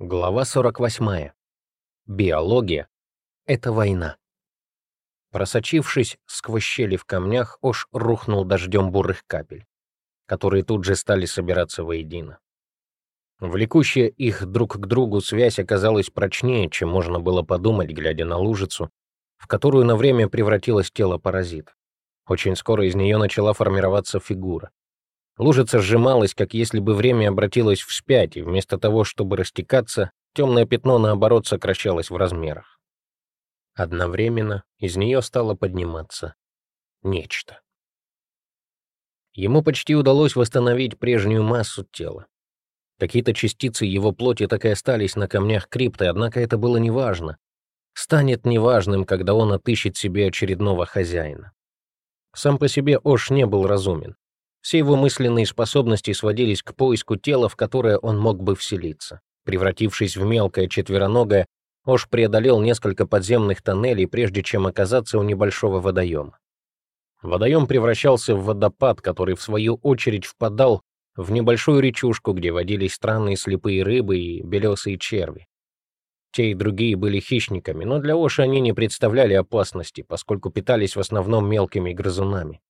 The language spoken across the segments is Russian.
Глава 48. Биология — это война. Просочившись сквозь щели в камнях, Ош рухнул дождем бурых капель, которые тут же стали собираться воедино. Влекущая их друг к другу связь оказалась прочнее, чем можно было подумать, глядя на лужицу, в которую на время превратилось тело паразита. Очень скоро из нее начала формироваться фигура. Лужица сжималась, как если бы время обратилось вспять, и вместо того, чтобы растекаться, темное пятно, наоборот, сокращалось в размерах. Одновременно из нее стало подниматься нечто. Ему почти удалось восстановить прежнюю массу тела. Какие-то частицы его плоти так и остались на камнях крипты, однако это было неважно. Станет неважным, когда он отыщет себе очередного хозяина. Сам по себе Ош не был разумен. Все его мысленные способности сводились к поиску тела, в которое он мог бы вселиться. Превратившись в мелкое четвероногое, Ош преодолел несколько подземных тоннелей, прежде чем оказаться у небольшого водоема. Водоем превращался в водопад, который, в свою очередь, впадал в небольшую речушку, где водились странные слепые рыбы и белесые черви. Те и другие были хищниками, но для Оши они не представляли опасности, поскольку питались в основном мелкими грызунами.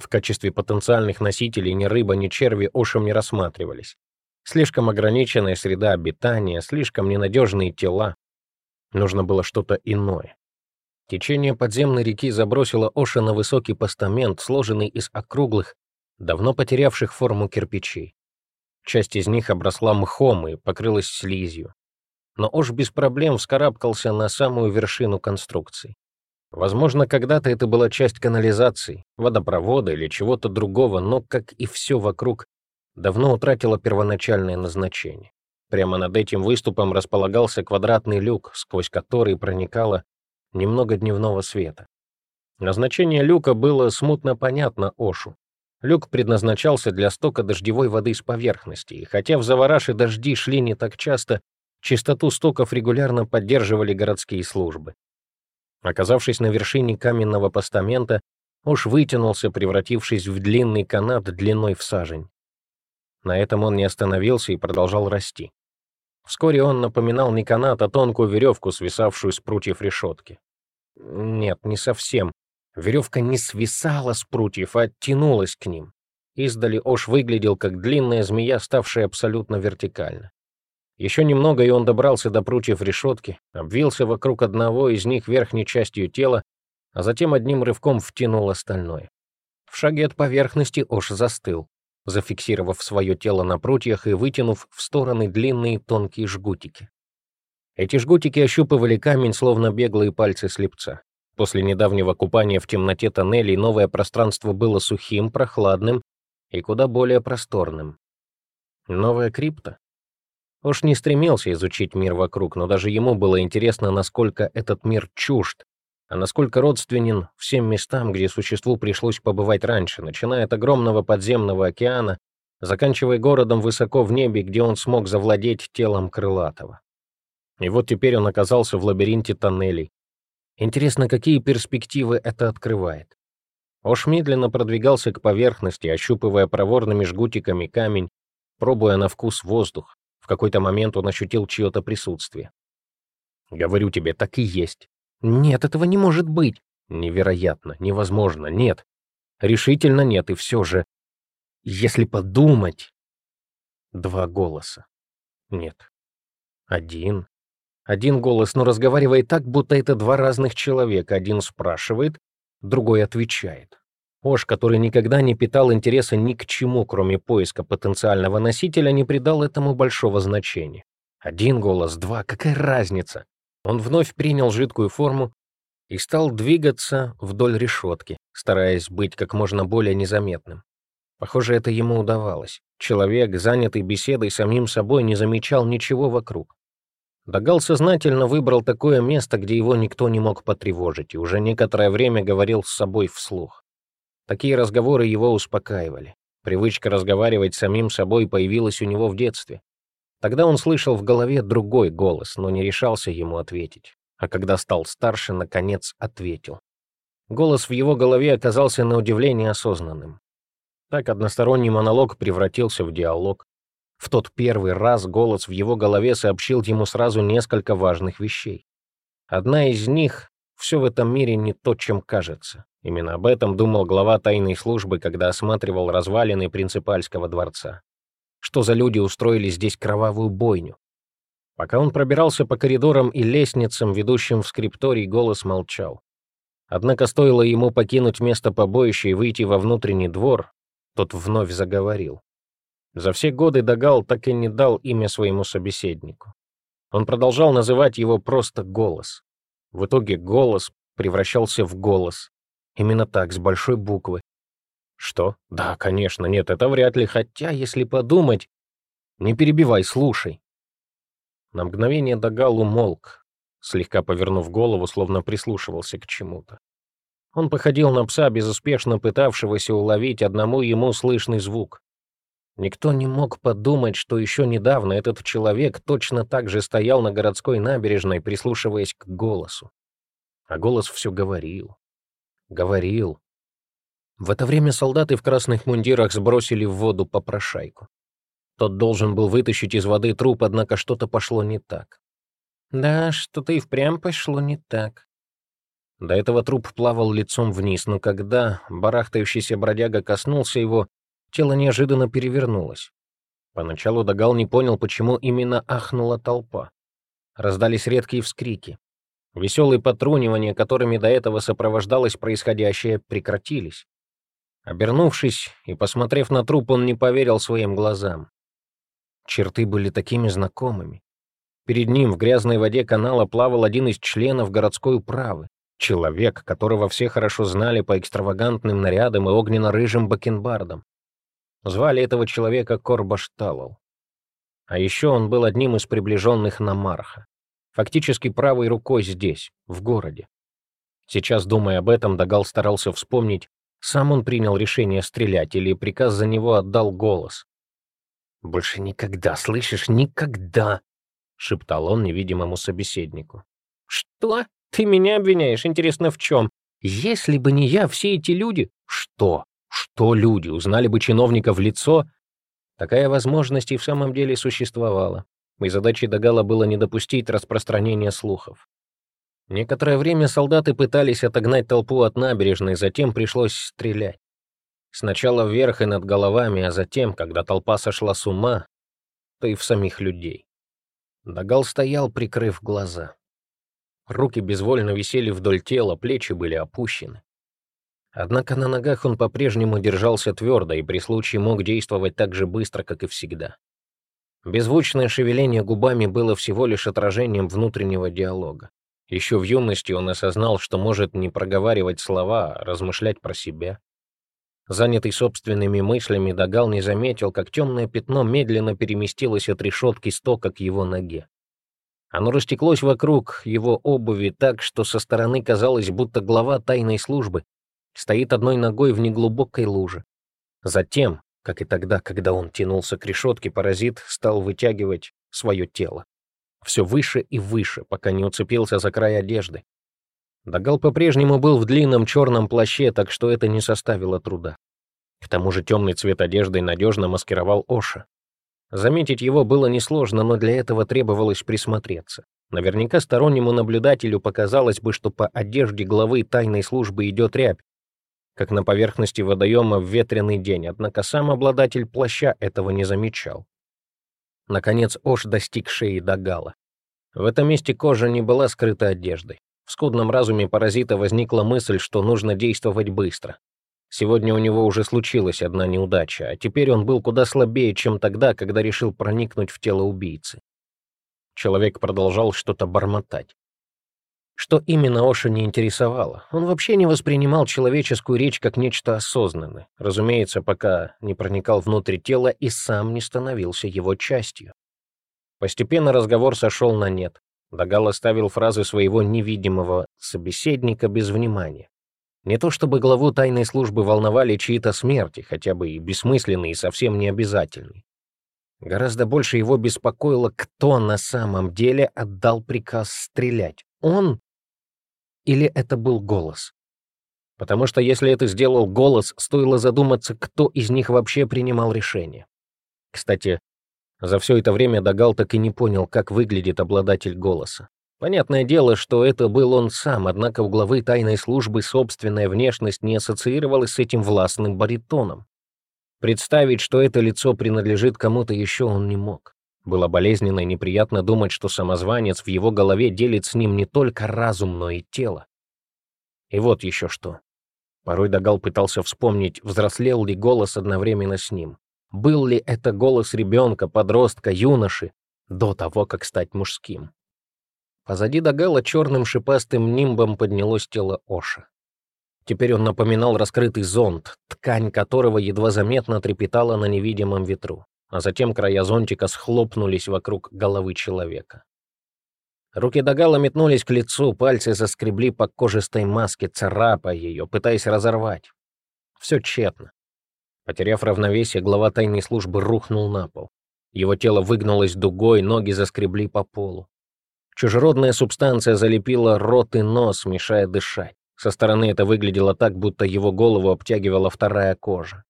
В качестве потенциальных носителей ни рыба, ни черви Ошем не рассматривались. Слишком ограниченная среда обитания, слишком ненадежные тела. Нужно было что-то иное. Течение подземной реки забросило Оша на высокий постамент, сложенный из округлых, давно потерявших форму кирпичей. Часть из них обросла мхом и покрылась слизью. Но Ош без проблем вскарабкался на самую вершину конструкции. Возможно, когда-то это была часть канализации, водопровода или чего-то другого, но, как и все вокруг, давно утратила первоначальное назначение. Прямо над этим выступом располагался квадратный люк, сквозь который проникало немного дневного света. Назначение люка было смутно понятно Ошу. Люк предназначался для стока дождевой воды с поверхности, и хотя в Завараше дожди шли не так часто, частоту стоков регулярно поддерживали городские службы. Оказавшись на вершине каменного постамента, уж вытянулся, превратившись в длинный канат длиной в сажень. На этом он не остановился и продолжал расти. Вскоре он напоминал не канат, а тонкую веревку, свисавшую с прутьев решетки. Нет, не совсем. Веревка не свисала с прутьев, а тянулась к ним. Издали Ош выглядел как длинная змея, ставшая абсолютно вертикально. Еще немного, и он добрался до прутьев решетки, обвился вокруг одного из них верхней частью тела, а затем одним рывком втянул остальное. В шаге от поверхности Ош застыл, зафиксировав свое тело на прутьях и вытянув в стороны длинные тонкие жгутики. Эти жгутики ощупывали камень, словно беглые пальцы слепца. После недавнего купания в темноте тоннелей новое пространство было сухим, прохладным и куда более просторным. Новая крипта? Уж не стремился изучить мир вокруг, но даже ему было интересно, насколько этот мир чужд, а насколько родственен всем местам, где существу пришлось побывать раньше, начиная от огромного подземного океана, заканчивая городом высоко в небе, где он смог завладеть телом крылатого. И вот теперь он оказался в лабиринте тоннелей. Интересно, какие перспективы это открывает. Ош медленно продвигался к поверхности, ощупывая проворными жгутиками камень, пробуя на вкус воздух, какой-то момент он ощутил чье-то присутствие. «Говорю тебе, так и есть». «Нет, этого не может быть». «Невероятно, невозможно, нет». «Решительно нет, и все же...» «Если подумать...» Два голоса. Нет. Один. Один голос, но разговаривает так, будто это два разных человека. Один спрашивает, другой отвечает. Ош, который никогда не питал интереса ни к чему, кроме поиска потенциального носителя, не придал этому большого значения. Один голос, два, какая разница? Он вновь принял жидкую форму и стал двигаться вдоль решетки, стараясь быть как можно более незаметным. Похоже, это ему удавалось. Человек, занятый беседой самим собой, не замечал ничего вокруг. Дагал сознательно выбрал такое место, где его никто не мог потревожить, и уже некоторое время говорил с собой вслух. Такие разговоры его успокаивали. Привычка разговаривать с самим собой появилась у него в детстве. Тогда он слышал в голове другой голос, но не решался ему ответить. А когда стал старше, наконец ответил. Голос в его голове оказался на удивление осознанным. Так односторонний монолог превратился в диалог. В тот первый раз голос в его голове сообщил ему сразу несколько важных вещей. Одна из них — все в этом мире не то, чем кажется. Именно об этом думал глава тайной службы, когда осматривал развалины принципальского дворца. Что за люди устроили здесь кровавую бойню? Пока он пробирался по коридорам и лестницам, ведущим в скрипторий, голос молчал. Однако стоило ему покинуть место побоища и выйти во внутренний двор, тот вновь заговорил. За все годы Дагал так и не дал имя своему собеседнику. Он продолжал называть его просто «голос». В итоге «голос» превращался в «голос». Именно так, с большой буквы. Что? Да, конечно, нет, это вряд ли, хотя, если подумать... Не перебивай, слушай. На мгновение Дагал умолк, слегка повернув голову, словно прислушивался к чему-то. Он походил на пса, безуспешно пытавшегося уловить одному ему слышный звук. Никто не мог подумать, что еще недавно этот человек точно так же стоял на городской набережной, прислушиваясь к голосу. А голос все говорил. Говорил. В это время солдаты в красных мундирах сбросили в воду попрошайку. Тот должен был вытащить из воды труп, однако что-то пошло не так. Да, что-то и впрямь пошло не так. До этого труп плавал лицом вниз, но когда барахтающийся бродяга коснулся его, Тело неожиданно перевернулось. Поначалу Дагал не понял, почему именно ахнула толпа. Раздались редкие вскрики. Веселые потрунивания, которыми до этого сопровождалось происходящее, прекратились. Обернувшись и посмотрев на труп, он не поверил своим глазам. Черты были такими знакомыми. Перед ним в грязной воде канала плавал один из членов городской управы. Человек, которого все хорошо знали по экстравагантным нарядам и огненно-рыжим бакенбардам. Звали этого человека Корбашталов. А еще он был одним из приближенных Намарха. Фактически правой рукой здесь, в городе. Сейчас, думая об этом, Дагал старался вспомнить, сам он принял решение стрелять или приказ за него отдал голос. «Больше никогда, слышишь, никогда!» — шептал он невидимому собеседнику. «Что? Ты меня обвиняешь? Интересно, в чем? Если бы не я, все эти люди...» «Что? Что люди, узнали бы чиновника в лицо? Такая возможность и в самом деле существовала. И задачей Дагала было не допустить распространения слухов. Некоторое время солдаты пытались отогнать толпу от набережной, затем пришлось стрелять. Сначала вверх и над головами, а затем, когда толпа сошла с ума, то и в самих людей. Дагал стоял, прикрыв глаза. Руки безвольно висели вдоль тела, плечи были опущены. Однако на ногах он по-прежнему держался твердо и при случае мог действовать так же быстро, как и всегда. Беззвучное шевеление губами было всего лишь отражением внутреннего диалога. Еще в юности он осознал, что может не проговаривать слова, а размышлять про себя. Занятый собственными мыслями, Дагал не заметил, как темное пятно медленно переместилось от решетки стока к его ноге. Оно растеклось вокруг его обуви так, что со стороны казалось, будто глава тайной службы стоит одной ногой в неглубокой луже. Затем, как и тогда, когда он тянулся к решетке, паразит стал вытягивать свое тело. Все выше и выше, пока не уцепился за край одежды. Дагал по-прежнему был в длинном черном плаще, так что это не составило труда. К тому же темный цвет одежды надежно маскировал Оша. Заметить его было несложно, но для этого требовалось присмотреться. Наверняка стороннему наблюдателю показалось бы, что по одежде главы тайной службы идет рябь, как на поверхности водоема в ветреный день, однако сам обладатель плаща этого не замечал. Наконец Ош достиг шеи Дагала. В этом месте кожа не была скрыта одеждой. В скудном разуме паразита возникла мысль, что нужно действовать быстро. Сегодня у него уже случилась одна неудача, а теперь он был куда слабее, чем тогда, когда решил проникнуть в тело убийцы. Человек продолжал что-то бормотать. Что именно Оша не интересовало? Он вообще не воспринимал человеческую речь как нечто осознанное, разумеется, пока не проникал внутрь тела и сам не становился его частью. Постепенно разговор сошел на нет. Дагал оставил фразы своего невидимого собеседника без внимания. Не то чтобы главу тайной службы волновали чьи-то смерти, хотя бы и бессмысленные и совсем не обязательные. Гораздо больше его беспокоило, кто на самом деле отдал приказ стрелять. Он или это был голос? Потому что если это сделал голос, стоило задуматься, кто из них вообще принимал решение. Кстати, За все это время Дагал так и не понял, как выглядит обладатель голоса. Понятное дело, что это был он сам, однако у главы тайной службы собственная внешность не ассоциировалась с этим властным баритоном. Представить, что это лицо принадлежит кому-то еще, он не мог. Было болезненно и неприятно думать, что самозванец в его голове делит с ним не только разум, но и тело. И вот еще что. Порой Дагал пытался вспомнить, взрослел ли голос одновременно с ним. Был ли это голос ребенка, подростка, юноши, до того, как стать мужским. Позади Дагала черным шипастым нимбом поднялось тело Оша. Теперь он напоминал раскрытый зонт, ткань которого едва заметно трепетала на невидимом ветру, а затем края зонтика схлопнулись вокруг головы человека. Руки Дагала метнулись к лицу, пальцы заскребли по кожистой маске, царапая ее, пытаясь разорвать. Все тщетно. Потеряв равновесие, глава тайной службы рухнул на пол. Его тело выгнулось дугой, ноги заскребли по полу. Чужеродная субстанция залепила рот и нос, мешая дышать. Со стороны это выглядело так, будто его голову обтягивала вторая кожа.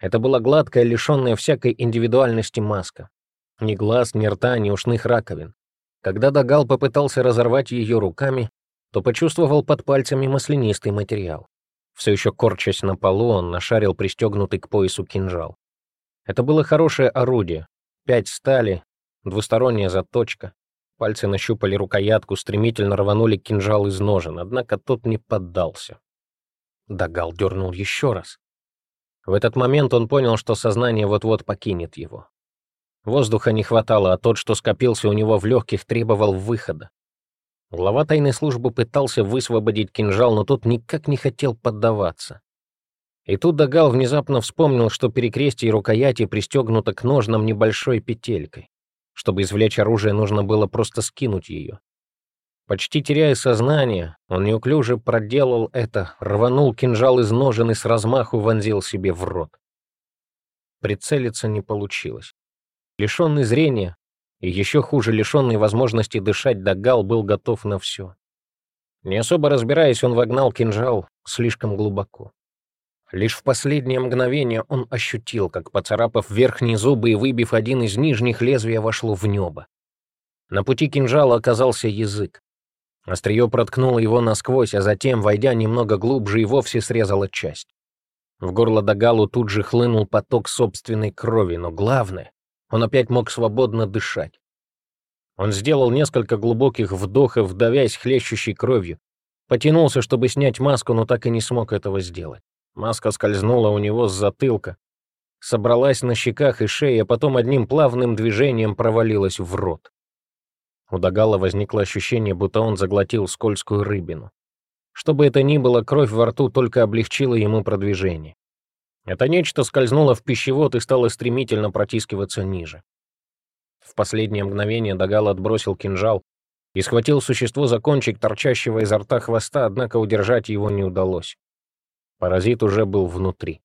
Это была гладкая, лишенная всякой индивидуальности маска. Ни глаз, ни рта, ни ушных раковин. Когда Дагал попытался разорвать ее руками, то почувствовал под пальцами маслянистый материал. Все еще корчась на полу, он нашарил пристегнутый к поясу кинжал. Это было хорошее орудие. Пять стали, двусторонняя заточка. Пальцы нащупали рукоятку, стремительно рванули кинжал из ножен, однако тот не поддался. Дагал дернул еще раз. В этот момент он понял, что сознание вот-вот покинет его. Воздуха не хватало, а тот, что скопился у него в легких, требовал выхода. Глава тайной службы пытался высвободить кинжал, но тот никак не хотел поддаваться. И тут Дагал внезапно вспомнил, что перекрестие рукояти пристегнуто к ножнам небольшой петелькой. Чтобы извлечь оружие, нужно было просто скинуть ее. Почти теряя сознание, он неуклюже проделал это, рванул кинжал из ножен и с размаху вонзил себе в рот. Прицелиться не получилось. Лишенный зрения, и еще хуже лишенный возможности дышать, Дагал был готов на все. Не особо разбираясь, он вогнал кинжал слишком глубоко. Лишь в последнее мгновение он ощутил, как, поцарапав верхние зубы и выбив один из нижних, лезвия вошло в небо. На пути кинжала оказался язык. Острие проткнуло его насквозь, а затем, войдя немного глубже, и вовсе срезало часть. В горло Дагалу тут же хлынул поток собственной крови, но главное, он опять мог свободно дышать. Он сделал несколько глубоких вдохов, давясь хлещущей кровью. Потянулся, чтобы снять маску, но так и не смог этого сделать. Маска скользнула у него с затылка, собралась на щеках и шее, а потом одним плавным движением провалилась в рот. У Дагала возникло ощущение, будто он заглотил скользкую рыбину. Что бы это ни было, кровь во рту только облегчила ему продвижение. Это нечто скользнуло в пищевод и стало стремительно протискиваться ниже. В последнее мгновение Дагал отбросил кинжал и схватил существо за кончик торчащего изо рта хвоста, однако удержать его не удалось. Паразит уже был внутри.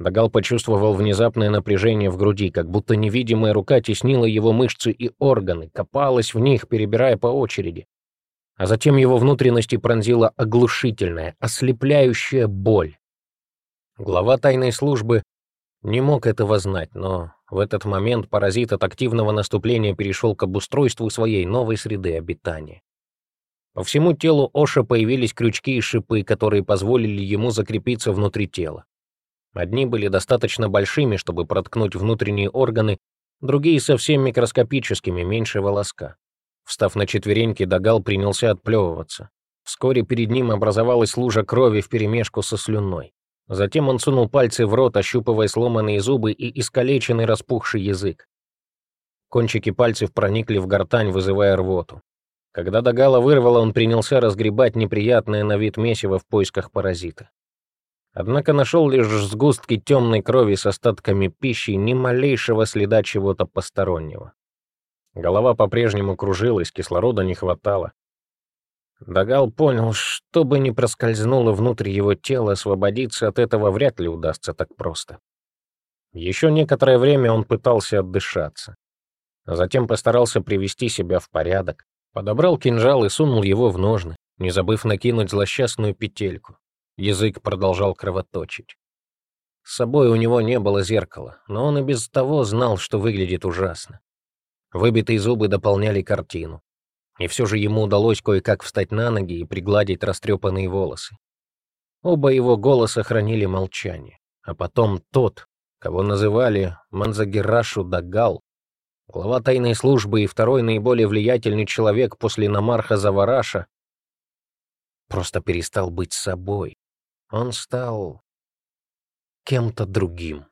Дагал почувствовал внезапное напряжение в груди, как будто невидимая рука теснила его мышцы и органы, копалась в них, перебирая по очереди. А затем его внутренности пронзила оглушительная, ослепляющая боль. Глава тайной службы не мог этого знать, но в этот момент паразит от активного наступления перешел к обустройству своей новой среды обитания. По всему телу Оша появились крючки и шипы, которые позволили ему закрепиться внутри тела. Одни были достаточно большими, чтобы проткнуть внутренние органы, другие совсем микроскопическими, меньше волоска. Встав на четвереньки, Дагал принялся отплевываться. Вскоре перед ним образовалась лужа крови вперемешку со слюной. Затем он сунул пальцы в рот, ощупывая сломанные зубы и искалеченный распухший язык. Кончики пальцев проникли в гортань, вызывая рвоту. Когда Дагала вырвало, он принялся разгребать неприятное на вид месиво в поисках паразита. Однако нашел лишь сгустки темной крови с остатками пищи, ни малейшего следа чего-то постороннего. Голова по-прежнему кружилась, кислорода не хватало. Дагал понял, что бы ни проскользнуло внутрь его тела, освободиться от этого вряд ли удастся так просто. Еще некоторое время он пытался отдышаться. Затем постарался привести себя в порядок, подобрал кинжал и сунул его в ножны, не забыв накинуть злосчастную петельку. Язык продолжал кровоточить. С собой у него не было зеркала, но он и без того знал, что выглядит ужасно. Выбитые зубы дополняли картину. И все же ему удалось кое-как встать на ноги и пригладить растрепанные волосы. Оба его голоса хранили молчание. А потом тот, кого называли Манзагирашу Дагал, глава тайной службы и второй наиболее влиятельный человек после Намарха Завараша, просто перестал быть собой. Он стал кем-то другим.